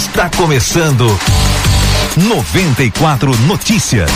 Está começando 94 Notícias.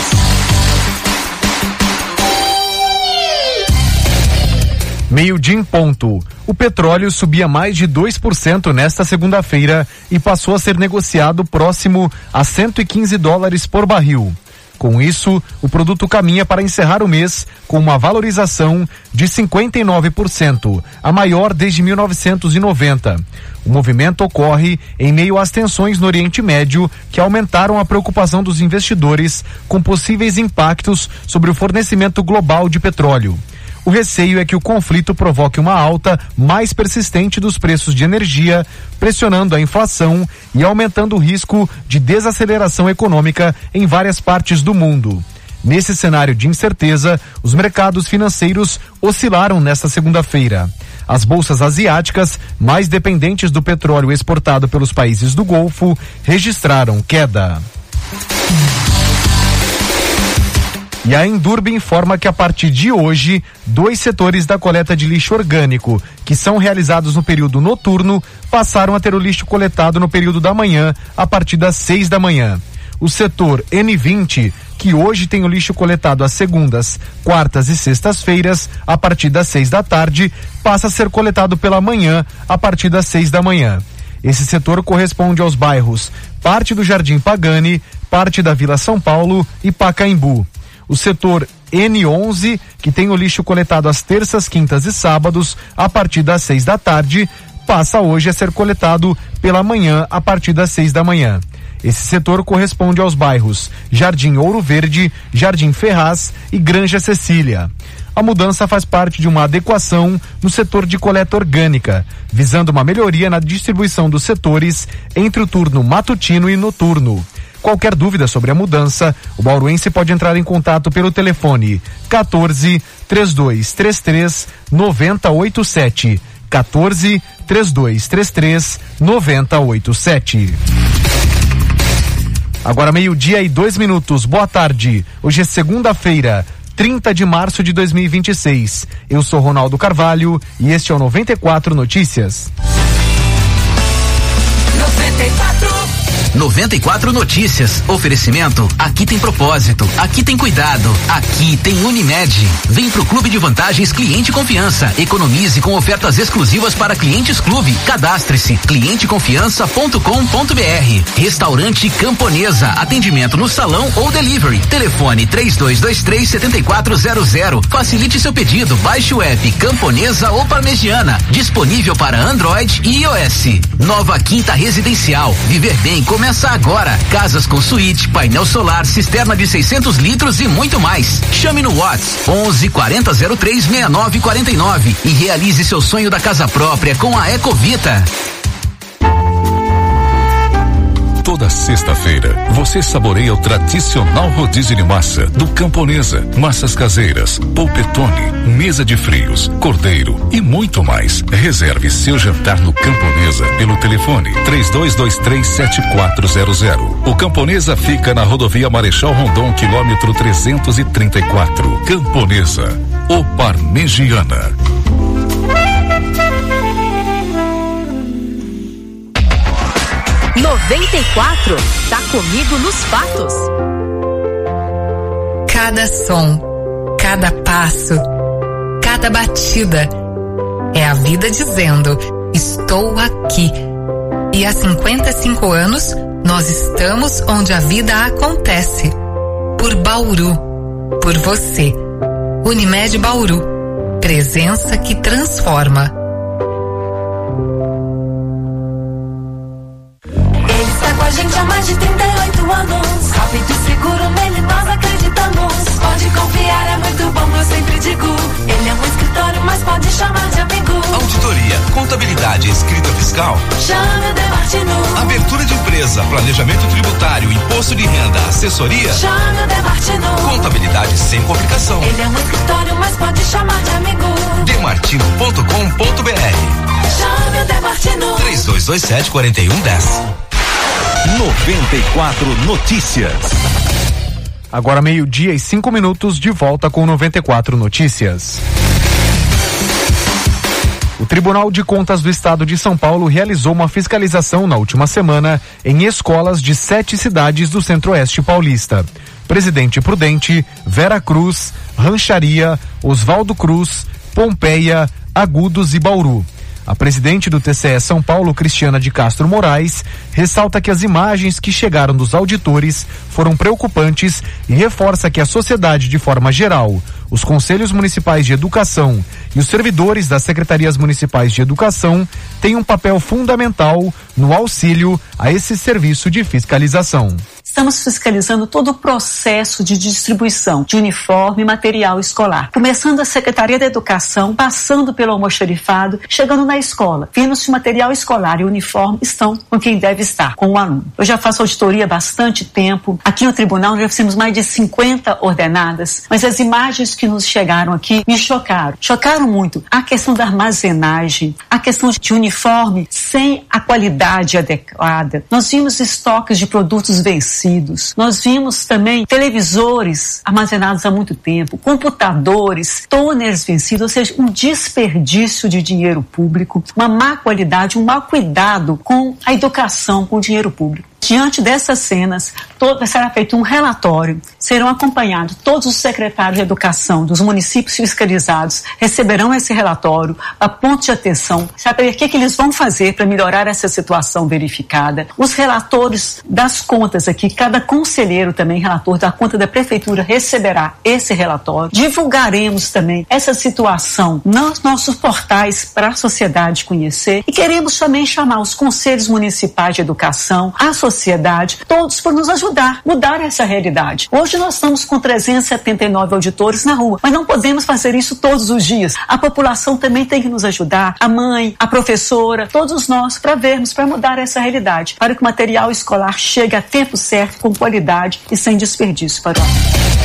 Meio-dia em ponto. O petróleo subia mais de 2% nesta segunda-feira e passou a ser negociado próximo a 115 dólares por barril. Com isso, o produto caminha para encerrar o mês com uma valorização de 59%, a maior desde 1990. O movimento ocorre em meio às tensões no Oriente Médio que aumentaram a preocupação dos investidores com possíveis impactos sobre o fornecimento global de petróleo. O receio é que o conflito provoque uma alta mais persistente dos preços de energia, pressionando a inflação e aumentando o risco de desaceleração econômica em várias partes do mundo. Nesse cenário de incerteza, os mercados financeiros oscilaram nesta segunda-feira. As bolsas asiáticas, mais dependentes do petróleo exportado pelos países do Golfo, registraram queda. E a Endurbe informa que a partir de hoje, dois setores da coleta de lixo orgânico, que são realizados no período noturno, passaram a ter o lixo coletado no período da manhã, a partir das seis da manhã. O setor N20, que hoje tem o lixo coletado às segundas, quartas e sextas-feiras, a partir das seis da tarde, passa a ser coletado pela manhã, a partir das seis da manhã. Esse setor corresponde aos bairros parte do Jardim Pagani, parte da Vila São Paulo e Pacaembu. O setor N11, que tem o lixo coletado às terças, quintas e sábados, a partir das seis da tarde, passa hoje a ser coletado pela manhã, a partir das seis da manhã. Esse setor corresponde aos bairros Jardim Ouro Verde, Jardim Ferraz e Granja Cecília. A mudança faz parte de uma adequação no setor de coleta orgânica, visando uma melhoria na distribuição dos setores entre o turno matutino e noturno. Qualquer dúvida sobre a mudança, o bauruense pode entrar em contato pelo telefone 14 3233 9087. 14 3233 9087. Agora meio-dia e dois minutos. Boa tarde. Hoje é segunda-feira, 30 de março de 2026. Eu sou Ronaldo Carvalho e este é o 94 Notícias. 94 Notícias. Oferecimento. Aqui tem propósito. Aqui tem cuidado. Aqui tem Unimed. Vem pro Clube de Vantagens Cliente Confiança. Economize com ofertas exclusivas para clientes clube. Cadastre-se. clienteconfiança.com.br. Restaurante Camponesa. Atendimento no salão ou delivery. Telefone 3223 7400. Facilite seu pedido. Baixe o app Camponesa ou Parmegiana. Disponível para Android e iOS. Nova Quinta Residencial. Viver bem começa agora. Casas com suíte, painel solar, cisterna de 600 litros e muito mais. Chame no Whats 11 40 03 69 49 e realize seu sonho da casa própria com a Ecovita. Toda sexta-feira, você saboreia o tradicional rodízio de massa do Camponesa. Massas caseiras, polpetone, mesa de frios, cordeiro e muito mais. Reserve seu jantar no Camponesa pelo telefone 32237400. O Camponesa fica na rodovia Marechal Rondon, quilômetro 334. Camponesa, o Parmegiana. 94 tá comigo nos fatos. Cada som, cada passo, cada batida é a vida dizendo: estou aqui. E há 55 anos nós estamos onde a vida acontece. Por Bauru, por você. Unimed Bauru. Presença que transforma. Ele é um escritório, mas pode chamar de amigo. Auditoria, contabilidade, escrita fiscal. Chame o Demartino. Abertura de empresa, planejamento tributário, imposto de renda, assessoria. Chame o Demartino. Contabilidade sem complicação. Ele é um escritório, mas pode chamar de amigo. Demartino.com.br Chame o Demartino. 3227 4110. 94 Notícias. Agora meio-dia e cinco minutos, de volta com 94 Notícias. O Tribunal de Contas do Estado de São Paulo realizou uma fiscalização na última semana em escolas de sete cidades do Centro-Oeste paulista. Presidente Prudente, Vera Cruz, Rancharia, Oswaldo Cruz, Pompeia, Agudos e Bauru. A presidente do TCE São Paulo, Cristiana de Castro Moraes, ressalta que as imagens que chegaram dos auditores foram preocupantes e reforça que a sociedade, de forma geral, os conselhos municipais de educação e os servidores das secretarias municipais de educação têm um papel fundamental no auxílio a esse serviço de fiscalização. Estamos fiscalizando todo o processo de distribuição de uniforme e material escolar, começando a Secretaria da Educação, passando pelo almoxarifado, chegando na escola. Vimos se o material escolar e o uniforme estão com quem deve estar, com o aluno. Eu já faço auditoria há bastante tempo. Aqui no tribunal já fizemos mais de 50 ordenadas, mas as imagens que nos chegaram aqui me chocaram. Chocaram muito. A questão da armazenagem, a questão de uniforme sem a qualidade adequada. Nós vimos estoques de produtos vencidos Nós vimos também televisores armazenados há muito tempo, computadores, toners vencidos, ou seja, um desperdício de dinheiro público, uma má qualidade, um mau cuidado com a educação, com o dinheiro público. Diante dessas cenas, todo, será feito um relatório, serão acompanhados todos os secretários de educação dos municípios fiscalizados, receberão esse relatório, a ponto de atenção, saber o que, que eles vão fazer para melhorar essa situação verificada. Os relatores das contas aqui, cada conselheiro também, relator da conta da prefeitura, receberá esse relatório. Divulgaremos também essa situação nos nossos portais para a sociedade conhecer e queremos também chamar os conselhos municipais de educação, a sociedade, todos por nos ajudar, mudar essa realidade. Hoje nós estamos com 379 auditores na rua, mas não podemos fazer isso todos os dias. A população também tem que nos ajudar, a mãe, a professora, todos nós, para vermos, para mudar essa realidade, para que o material escolar chegue a tempo certo, com qualidade e sem desperdício para o aluno.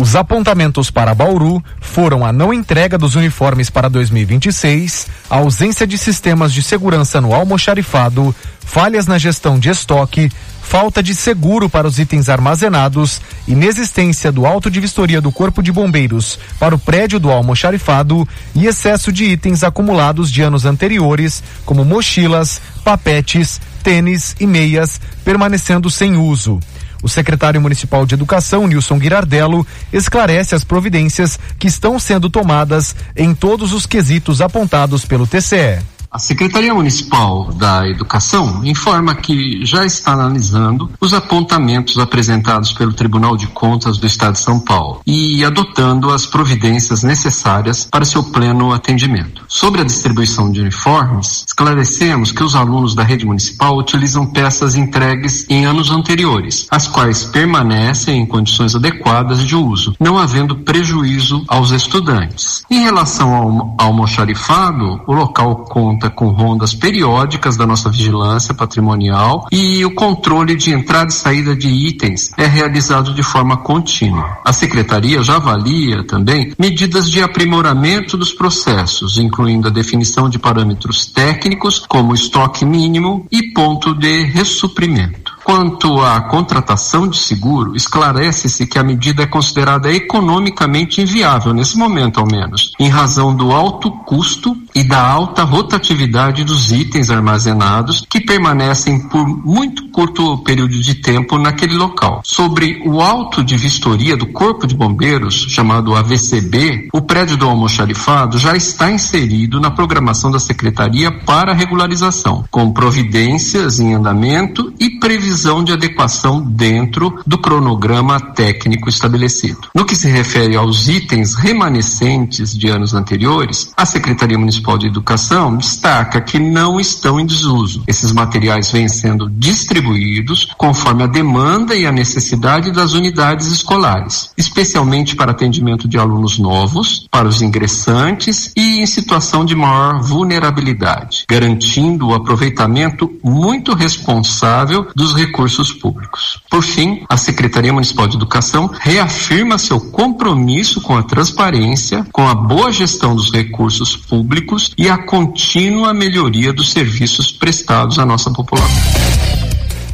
Os apontamentos para Bauru foram a não entrega dos uniformes para 2026, a ausência de sistemas de segurança no almoxarifado, falhas na gestão de estoque, falta de seguro para os itens armazenados, inexistência do auto de vistoria do Corpo de Bombeiros para o prédio do almoxarifado e excesso de itens acumulados de anos anteriores, como mochilas, papetes, tênis e meias, permanecendo sem uso. O secretário municipal de Educação, Nilson Girardello, esclarece as providências que estão sendo tomadas em todos os quesitos apontados pelo TCE. A Secretaria Municipal da Educação informa que já está analisando os apontamentos apresentados pelo Tribunal de Contas do Estado de São Paulo e adotando as providências necessárias para seu pleno atendimento. Sobre a distribuição de uniformes, esclarecemos que os alunos da rede municipal utilizam peças entregues em anos anteriores, as quais permanecem em condições adequadas de uso, não havendo prejuízo aos estudantes. Em relação ao almoxarifado, o local conta conta com rondas periódicas da nossa vigilância patrimonial e o controle de entrada e saída de itens é realizado de forma contínua. A secretaria já avalia também medidas de aprimoramento dos processos, incluindo a definição de parâmetros técnicos como estoque mínimo e ponto de ressuprimento. Quanto à contratação de seguro, esclarece-se que a medida é considerada economicamente inviável, nesse momento ao menos, em razão do alto custo e da alta rotatividade dos itens armazenados que permanecem por muito curto período de tempo naquele local. Sobre o auto de vistoria do Corpo de Bombeiros, chamado AVCB, o prédio do almoxarifado já está inserido na programação da Secretaria para regularização, com providências em andamento e previsão de adequação dentro do cronograma técnico estabelecido. No que se refere aos itens remanescentes de anos anteriores, a Secretaria Municipal de Educação destaca que não estão em desuso. Esses materiais vêm sendo distribuídos conforme a demanda e a necessidade das unidades escolares, especialmente para atendimento de alunos novos, para os ingressantes e em situação de maior vulnerabilidade, garantindo o aproveitamento muito responsável dos recursos recursos públicos. Por fim, a Secretaria Municipal de Educação reafirma seu compromisso com a transparência, com a boa gestão dos recursos públicos e a contínua melhoria dos serviços prestados à nossa população.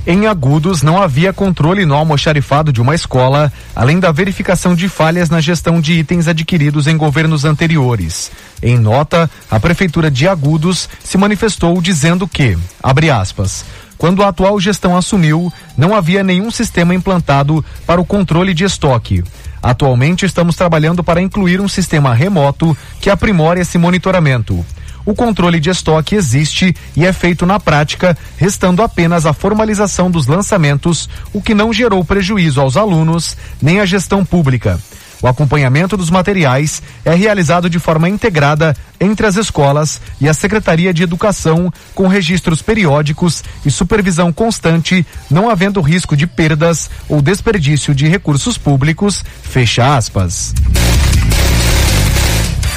Em Agudos, não havia controle no almoxarifado de uma escola, além da verificação de falhas na gestão de itens adquiridos em governos anteriores. Em nota, a Prefeitura de Agudos se manifestou dizendo que, abre aspas, quando a atual gestão assumiu, não havia nenhum sistema implantado para o controle de estoque. Atualmente estamos trabalhando para incluir um sistema remoto que aprimore esse monitoramento. O controle de estoque existe e é feito na prática, restando apenas a formalização dos lançamentos, o que não gerou prejuízo aos alunos nem à gestão pública. O acompanhamento dos materiais é realizado de forma integrada entre as escolas e a Secretaria de Educação, com registros periódicos e supervisão constante, não havendo risco de perdas ou desperdício de recursos públicos. Fecha aspas.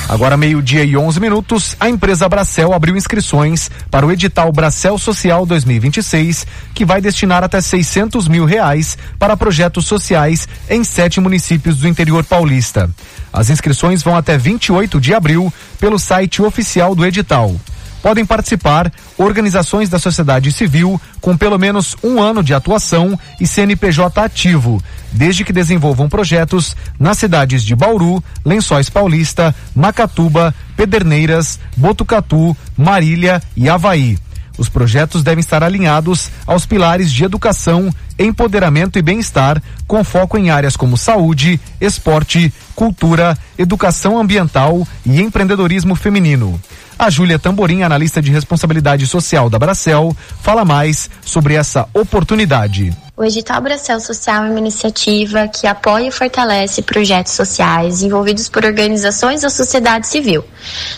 Agora, meio-dia e 11 minutos, a empresa Bracel abriu inscrições para o edital Bracel Social 2026, que vai destinar até 600 mil reais para projetos sociais em sete municípios do interior paulista. As inscrições vão até 28 de abril pelo site oficial do edital. Podem participar organizações da sociedade civil com pelo menos um ano de atuação e CNPJ ativo, desde que desenvolvam projetos nas cidades de Bauru, Lençóis Paulista, Macatuba, Pederneiras, Botucatu, Marília e Havaí. Os projetos devem estar alinhados aos pilares de educação, empoderamento e bem-estar, com foco em áreas como saúde, esporte, cultura, educação ambiental e empreendedorismo feminino. A Júlia Tamborim, analista de responsabilidade social da Bracel, fala mais sobre essa oportunidade. O Edital Bracel Social é uma iniciativa que apoia e fortalece projetos sociais envolvidos por organizações da sociedade civil.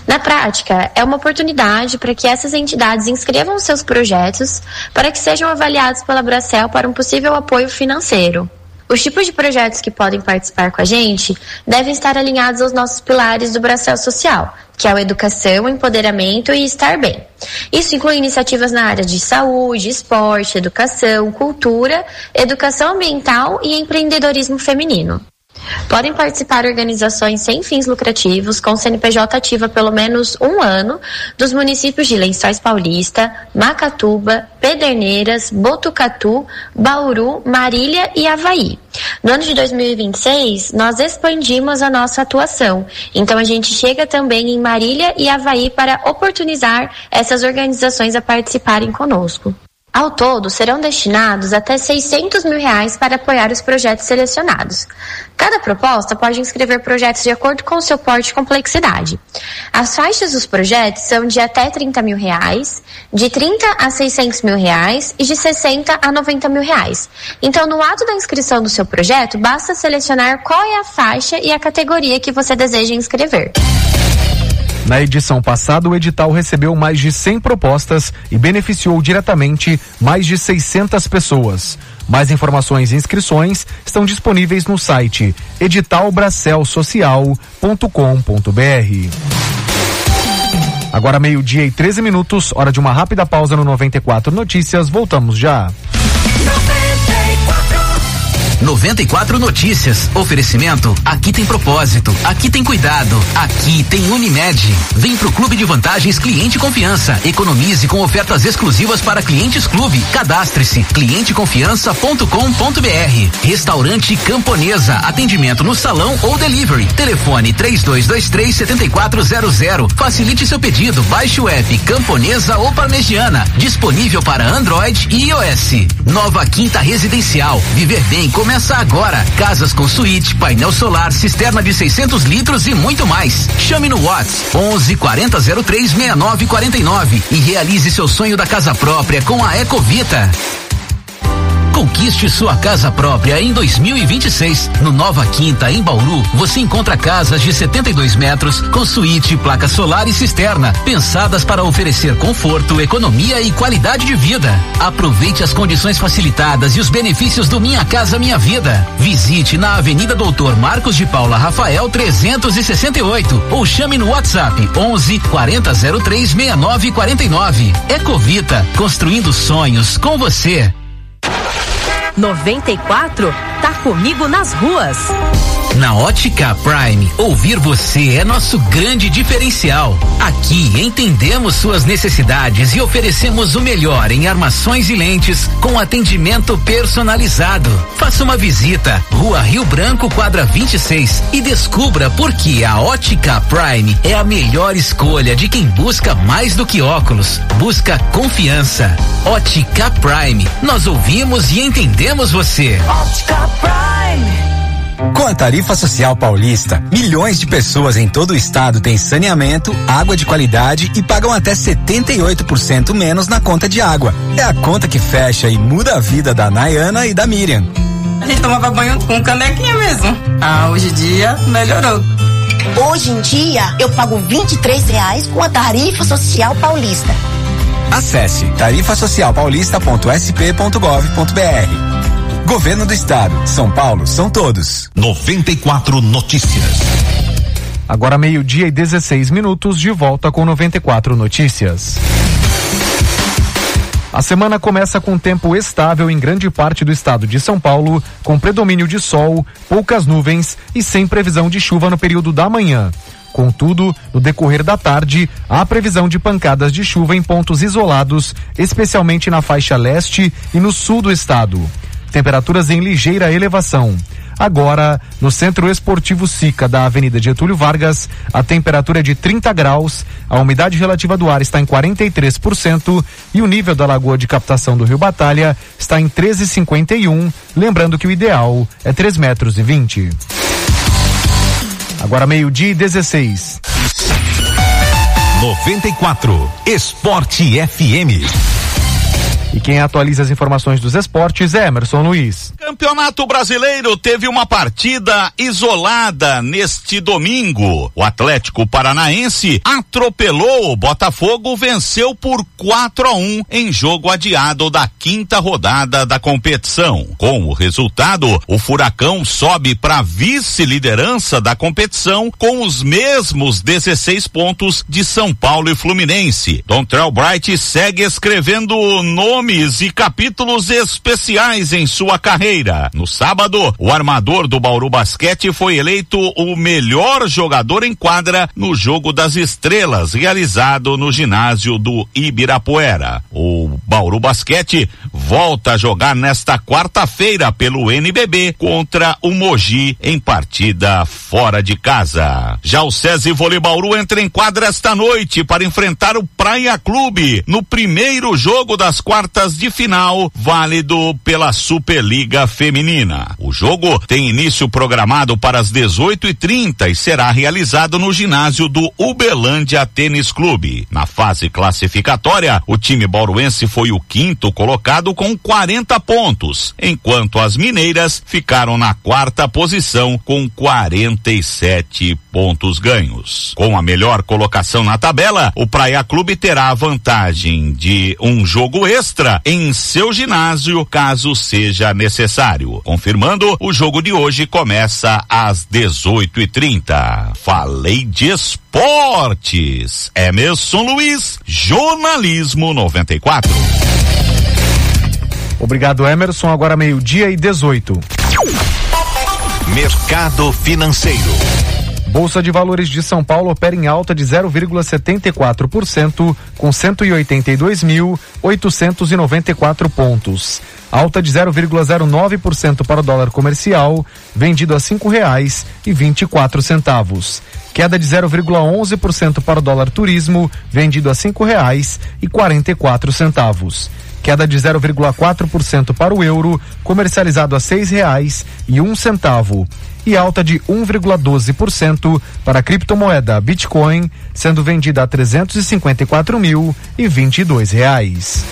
Na prática, é uma oportunidade para que essas entidades inscrevam seus projetos para que sejam avaliados pela Bracel para um possível apoio financeiro. Os tipos de projetos que podem participar com a gente devem estar alinhados aos nossos pilares do Bracel Social, que é o educação, empoderamento e estar bem. Isso inclui iniciativas na área de saúde, esporte, educação, cultura, educação ambiental e empreendedorismo feminino. Podem participar organizações sem fins lucrativos, com CNPJ ativa pelo menos um ano, dos municípios de Lençóis Paulista, Macatuba, Pederneiras, Botucatu, Bauru, Marília e Havaí. No ano de 2026, nós expandimos a nossa atuação. Então, a gente chega também em Marília e Havaí para oportunizar essas organizações a participarem conosco. Ao todo, serão destinados até 600 mil reais para apoiar os projetos selecionados. Cada proposta pode inscrever projetos de acordo com o seu porte e complexidade. As faixas dos projetos são de até 30 mil reais, de 30 a 600 mil reais e de 60 a 90 mil reais. Então, no ato da inscrição do seu projeto, basta selecionar qual é a faixa e a categoria que você deseja inscrever. Na edição passada, o edital recebeu mais de 100 propostas e beneficiou diretamente mais de 600 pessoas. Mais informações e inscrições estão disponíveis no site editalbracelsocial.com.br. Agora meio-dia e 13 minutos, hora de uma rápida pausa no 94 Notícias. Voltamos já. 94 Notícias. Oferecimento. Aqui tem propósito. Aqui tem cuidado. Aqui tem Unimed. Vem pro Clube de Vantagens Cliente Confiança. Economize com ofertas exclusivas para clientes clube. Cadastre-se. clienteconfiança.com.br. Restaurante Camponesa. Atendimento no salão ou delivery. Telefone 3223 7400. Facilite seu pedido. Baixe o app Camponesa ou Parmegiana. Disponível para Android e iOS. Nova Quinta Residencial. Viver bem com Começa agora. Casas com suíte, painel solar, cisterna de 600 litros e muito mais. Chame no Whats 11 40 03 69 49 e realize seu sonho da casa própria com a Ecovita. Conquiste sua casa própria em 2026. No Nova Quinta, em Bauru, você encontra casas de 72 metros com suíte, placa solar e cisterna, pensadas para oferecer conforto, economia e qualidade de vida. Aproveite as condições facilitadas e os benefícios do Minha Casa Minha Vida. Visite na Avenida Doutor Marcos de Paula Rafael 368 ou chame no WhatsApp 11 40 03 69 49. Ecovita, construindo sonhos com você. 94 tá comigo nas ruas. Na Ótica Prime, ouvir você é nosso grande diferencial. Aqui entendemos suas necessidades e oferecemos o melhor em armações e lentes com atendimento personalizado. Faça uma visita, Rua Rio Branco, quadra 26 e descubra por que a Ótica Prime é a melhor escolha de quem busca mais do que óculos, busca confiança. Ótica Prime, nós ouvimos e entendemos você. Ótica Prime. Com a tarifa social paulista, milhões de pessoas em todo o estado têm saneamento, água de qualidade e pagam até 78% menos na conta de água. É a conta que fecha e muda a vida da Nayana e da Miriam. A gente tomava banho com canequinha mesmo. Ah, hoje em dia melhorou. Hoje em dia, eu pago 23 reais com a tarifa social paulista. Acesse tarifasocialpaulista.sp.gov.br. Governo do Estado. São Paulo são todos. 94 Notícias. Agora meio-dia e 16 minutos, de volta com 94 Notícias. A semana começa com tempo estável em grande parte do estado de São Paulo, com predomínio de sol, poucas nuvens e sem previsão de chuva no período da manhã. Contudo, no decorrer da tarde, há previsão de pancadas de chuva em pontos isolados, especialmente na faixa leste e no sul do estado temperaturas em ligeira elevação. Agora, no Centro Esportivo Sica da Avenida Getúlio Vargas, a temperatura é de 30 graus, a umidade relativa do ar está em 43% e o nível da lagoa de captação do Rio Batalha está em 13,51, lembrando que o ideal é 3 metros e 20. Agora meio-dia e 16. 94 Esporte FM. E quem atualiza as informações dos esportes é Emerson Luiz. Campeonato Brasileiro teve uma partida isolada neste domingo. O Atlético Paranaense atropelou o Botafogo, venceu por 4 a 1 em jogo adiado da quinta rodada da competição. Com o resultado, o Furacão sobe para vice-liderança da competição com os mesmos 16 pontos de São Paulo e Fluminense. Dontrell Bright segue escrevendo nomes nomes e capítulos especiais em sua carreira. No sábado, o armador do Bauru Basquete foi eleito o melhor jogador em quadra no Jogo das Estrelas, realizado no ginásio do Ibirapuera. O Bauru Basquete volta a jogar nesta quarta-feira pelo NBB contra o Mogi em partida fora de casa. Já o SESI Vôlei Bauru entra em quadra esta noite para enfrentar o Praia Clube no primeiro jogo das quartas quartas de final, válido pela Superliga Feminina. O jogo tem início programado para as 18h30 e, será realizado no ginásio do Uberlândia Tênis Clube. Na fase classificatória, o time bauruense foi o quinto colocado com 40 pontos, enquanto as mineiras ficaram na quarta posição com 47 pontos ganhos. Com a melhor colocação na tabela, o Praia Clube terá a vantagem de um jogo extra extra em seu ginásio, caso seja necessário. Confirmando, o jogo de hoje começa às 18h30. Falei de esportes. Emerson Luiz, Jornalismo 94. Obrigado, Emerson. Agora meio-dia e 18. Mercado Financeiro. Bolsa de Valores de São Paulo opera em alta de 0,74%, com 182.894 pontos. Alta de 0,09% para o dólar comercial, vendido a R$ 5,24. Queda de 0,11% para o dólar turismo, vendido a R$ 5,44 queda de 0,4% para o euro, comercializado a seis reais e centavo, alta de 1,12% para a criptomoeda Bitcoin, sendo vendida a 354 mil e 22 reais.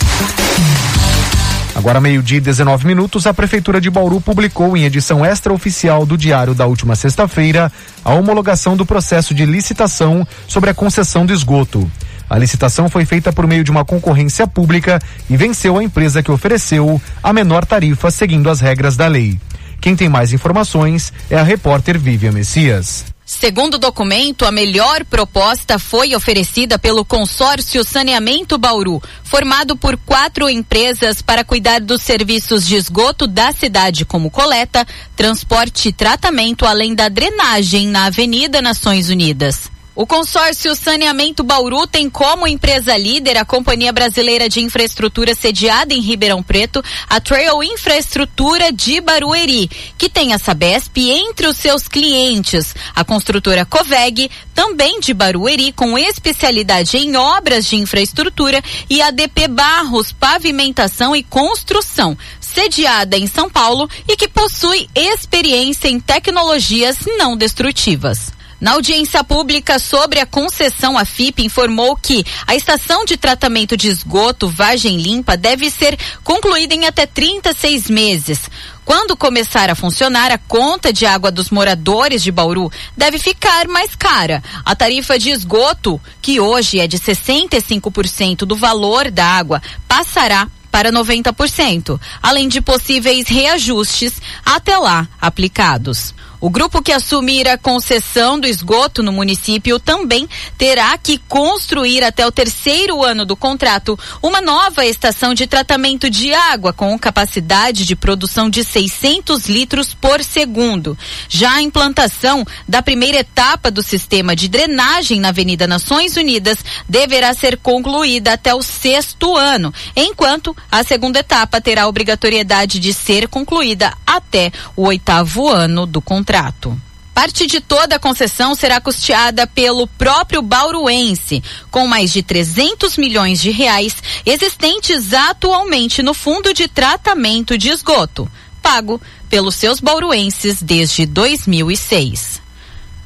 Agora, meio-dia e 19 minutos, a Prefeitura de Bauru publicou em edição extraoficial do Diário da última sexta-feira a homologação do processo de licitação sobre a concessão do esgoto. A licitação foi feita por meio de uma concorrência pública e venceu a empresa que ofereceu a menor tarifa seguindo as regras da lei. Quem tem mais informações é a repórter Vivian Messias. Segundo o documento, a melhor proposta foi oferecida pelo consórcio Saneamento Bauru, formado por quatro empresas para cuidar dos serviços de esgoto da cidade, como coleta, transporte e tratamento, além da drenagem na Avenida Nações Unidas. O consórcio Saneamento Bauru tem como empresa líder a Companhia Brasileira de Infraestrutura sediada em Ribeirão Preto, a Trail Infraestrutura de Barueri, que tem a Sabesp entre os seus clientes, a construtora Coveg, também de Barueri, com especialidade em obras de infraestrutura, e a DP Barros Pavimentação e Construção, sediada em São Paulo e que possui experiência em tecnologias não destrutivas. Na audiência pública sobre a concessão, a FIP informou que a estação de tratamento de esgoto Vagem Limpa deve ser concluída em até 36 meses. Quando começar a funcionar, a conta de água dos moradores de Bauru deve ficar mais cara. A tarifa de esgoto, que hoje é de 65% do valor da água, passará para 90%, além de possíveis reajustes até lá aplicados. O grupo que assumir a concessão do esgoto no município também terá que construir até o terceiro ano do contrato uma nova estação de tratamento de água com capacidade de produção de 600 litros por segundo. Já a implantação da primeira etapa do sistema de drenagem na Avenida Nações Unidas deverá ser concluída até o sexto ano, enquanto a segunda etapa terá obrigatoriedade de ser concluída até o oitavo ano do contrato contrato. Parte de toda a concessão será custeada pelo próprio bauruense, com mais de 300 milhões de reais existentes atualmente no Fundo de Tratamento de Esgoto, pago pelos seus bauruenses desde 2006.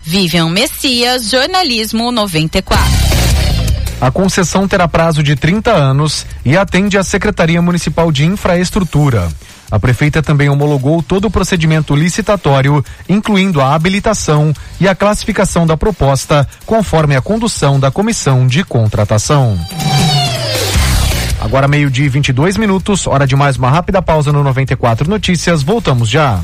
Vivian Messias, Jornalismo 94. A concessão terá prazo de 30 anos e atende à Secretaria Municipal de Infraestrutura. A prefeita também homologou todo o procedimento licitatório, incluindo a habilitação e a classificação da proposta, conforme a condução da comissão de contratação. Agora meio-dia e 22 minutos, hora de mais uma rápida pausa no 94 Notícias. Voltamos já.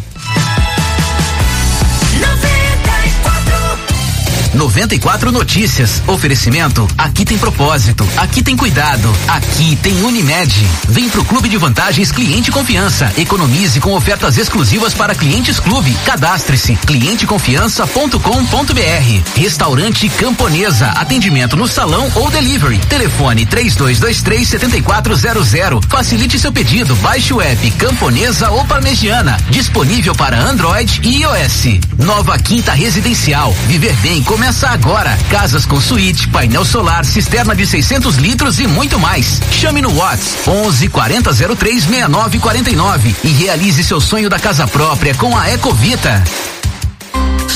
94 Notícias. Oferecimento. Aqui tem propósito. Aqui tem cuidado. Aqui tem Unimed. Vem pro Clube de Vantagens Cliente Confiança. Economize com ofertas exclusivas para clientes clube. Cadastre-se. clienteconfiança.com.br. Restaurante Camponesa. Atendimento no salão ou delivery. Telefone 3223 7400. Facilite seu pedido. Baixe o app Camponesa ou Parmegiana. Disponível para Android e iOS. Nova Quinta Residencial. Viver bem começa Começa agora. Casas com suíte, painel solar, cisterna de 600 litros e muito mais. Chame no Whats 11 40 03 69 49 e realize seu sonho da casa própria com a Ecovita.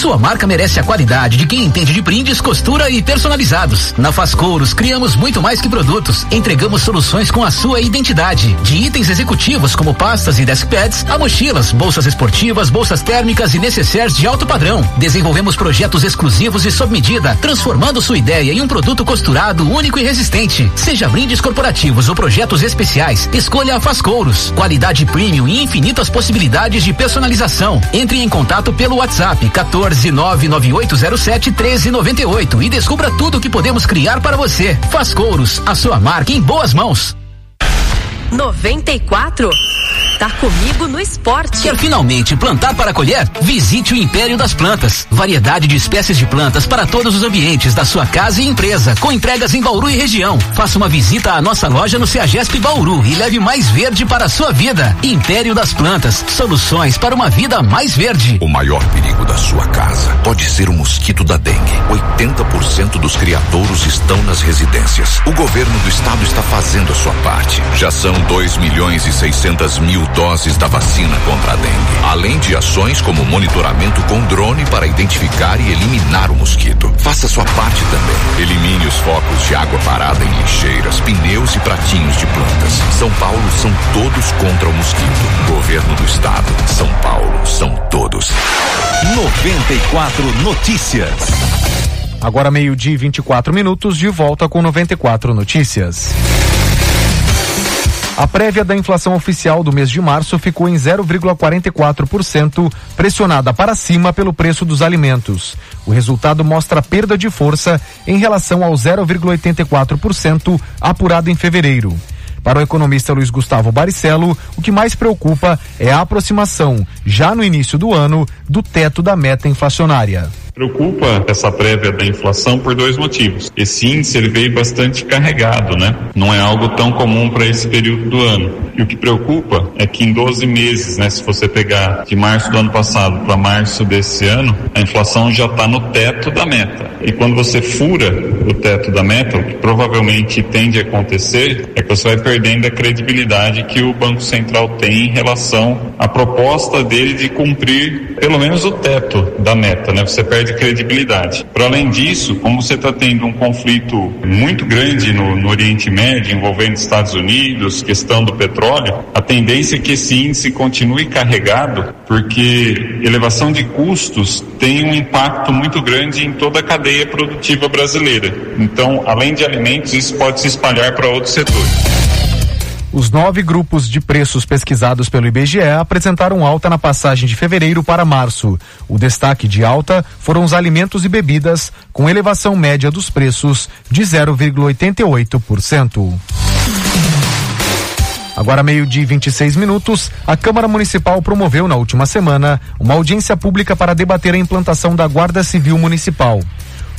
Sua marca merece a qualidade de quem entende de brindes, costura e personalizados. Na Fascouros, criamos muito mais que produtos. Entregamos soluções com a sua identidade. De itens executivos como pastas e deskpads, a mochilas, bolsas esportivas, bolsas térmicas e necessaires de alto padrão. Desenvolvemos projetos exclusivos e sob medida, transformando sua ideia em um produto costurado, único e resistente. Seja brindes corporativos ou projetos especiais, escolha a Fascouros. Qualidade premium e infinitas possibilidades de personalização. Entre em contato pelo WhatsApp 14 99807 1398 e descubra tudo o que podemos criar para você. Faz Couros, a sua marca em boas mãos. 94 Tá comigo no esporte. Quer finalmente plantar para colher? Visite o Império das Plantas. Variedade de espécies de plantas para todos os ambientes da sua casa e empresa, com entregas em Bauru e região. Faça uma visita à nossa loja no Ceagesp Bauru e leve mais verde para a sua vida. Império das Plantas, soluções para uma vida mais verde. O maior perigo da sua casa pode ser o mosquito da dengue. 80% dos criadouros estão nas residências. O governo do estado está fazendo a sua parte. Já são 2 milhões e 600 mil doses da vacina contra a dengue, além de ações como monitoramento com drone para identificar e eliminar o mosquito. Faça sua parte também. Elimine os focos de água parada em lixeiras, pneus e pratinhos de plantas. São Paulo são todos contra o mosquito. Governo do Estado. São Paulo são todos. 94 Notícias. Agora meio-dia e 24 minutos, de volta com 94 Notícias. A prévia da inflação oficial do mês de março ficou em 0,44%, pressionada para cima pelo preço dos alimentos. O resultado mostra perda de força em relação ao 0,84% apurado em fevereiro. Para o economista Luiz Gustavo Baricello, o que mais preocupa é a aproximação, já no início do ano, do teto da meta inflacionária. Preocupa essa prévia da inflação por dois motivos. Esse índice ele veio bastante carregado, né? Não é algo tão comum para esse período do ano. E o que preocupa é que em 12 meses, né, se você pegar de março do ano passado para março desse ano, a inflação já está no teto da meta. E quando você fura o teto da meta, o que provavelmente tende a acontecer é que você vai perdendo a credibilidade que o Banco Central tem em relação à proposta dele de cumprir pelo menos o teto da meta, né? Você perde perde credibilidade. Para além disso, como você está tendo um conflito muito grande no, no Oriente Médio envolvendo Estados Unidos, questão do petróleo, a tendência é que esse índice continue carregado, porque elevação de custos tem um impacto muito grande em toda a cadeia produtiva brasileira. Então, além de alimentos, isso pode se espalhar para outros setores. Os nove grupos de preços pesquisados pelo IBGE apresentaram alta na passagem de fevereiro para março. O destaque de alta foram os alimentos e bebidas, com elevação média dos preços de 0,88%. Agora, meio-dia e 26 minutos, a Câmara Municipal promoveu na última semana uma audiência pública para debater a implantação da Guarda Civil Municipal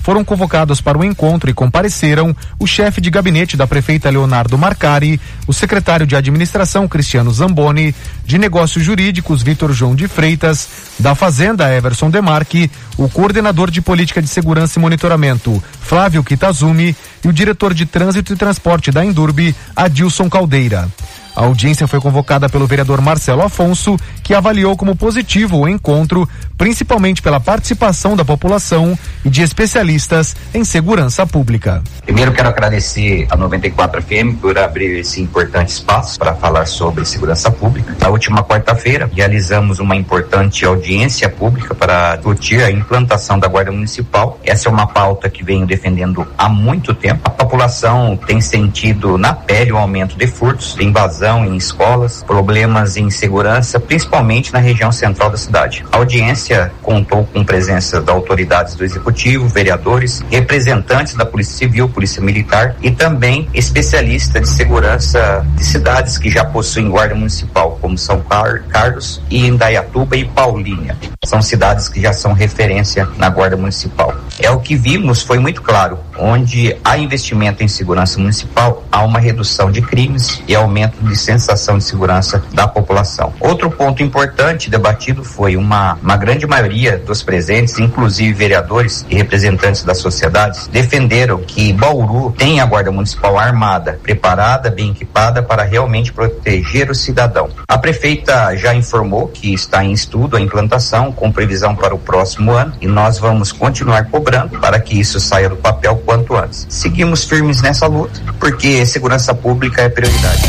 foram convocados para o encontro e compareceram o chefe de gabinete da prefeita Leonardo Marcari, o secretário de administração Cristiano Zamboni, de negócios jurídicos Vitor João de Freitas, da Fazenda Everson Demarque, o coordenador de política de segurança e monitoramento Flávio Kitazumi e o diretor de trânsito e transporte da Indurbe, Adilson Caldeira. A audiência foi convocada pelo vereador Marcelo Afonso, que avaliou como positivo o encontro, principalmente pela participação da população e de especialistas em segurança pública. Primeiro quero agradecer a 94 FM por abrir esse importante espaço para falar sobre segurança pública. Na última quarta-feira, realizamos uma importante audiência pública para discutir a implantação da Guarda Municipal. Essa é uma pauta que venho defendendo há muito tempo. A população tem sentido na pele o aumento de furtos, de invasão em escolas, problemas em segurança, principalmente na região central da cidade. A audiência contou com presença da autoridades do executivo, vereadores, representantes da Polícia Civil, Polícia Militar e também especialistas de segurança de cidades que já possuem guarda municipal, como São Carlos e Indaiatuba e Paulínia. São cidades que já são referência na guarda municipal. É o que vimos, foi muito claro, onde há investimento em segurança municipal, há uma redução de crimes e aumento de sensação de segurança da população. Outro ponto importante debatido foi uma, uma grande maioria dos presentes, inclusive vereadores e representantes da sociedade, defenderam que Bauru tem a Guarda Municipal armada, preparada, bem equipada para realmente proteger o cidadão. A prefeita já informou que está em estudo a implantação com previsão para o próximo ano e nós vamos continuar cobrando para que isso saia do papel quanto antes. Seguimos firmes nessa luta porque segurança pública é prioridade.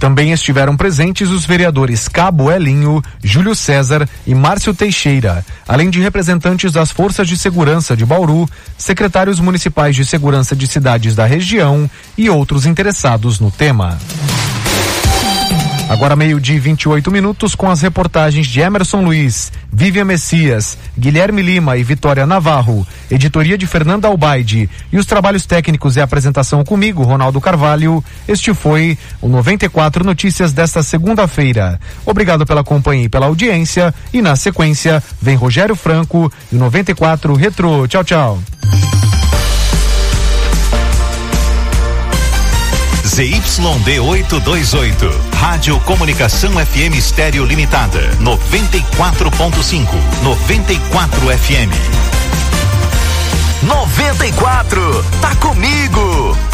Também estiveram presentes os vereadores Cabo Elinho, Júlio César e Márcio Teixeira, além de representantes das forças de segurança de Bauru, secretários municipais de segurança de cidades da região e outros interessados no tema. Agora meio-dia e 28 minutos com as reportagens de Emerson Luiz, Vivian Messias, Guilherme Lima e Vitória Navarro, editoria de Fernanda Albaide e os trabalhos técnicos e apresentação comigo, Ronaldo Carvalho. Este foi o 94 Notícias desta segunda-feira. Obrigado pela companhia e pela audiência e na sequência vem Rogério Franco e o 94 Retro. Tchau, tchau. ZYD 828. Rádio Comunicação FM Estéreo Limitada. 94.5. 94 FM. 94. Tá comigo. 94.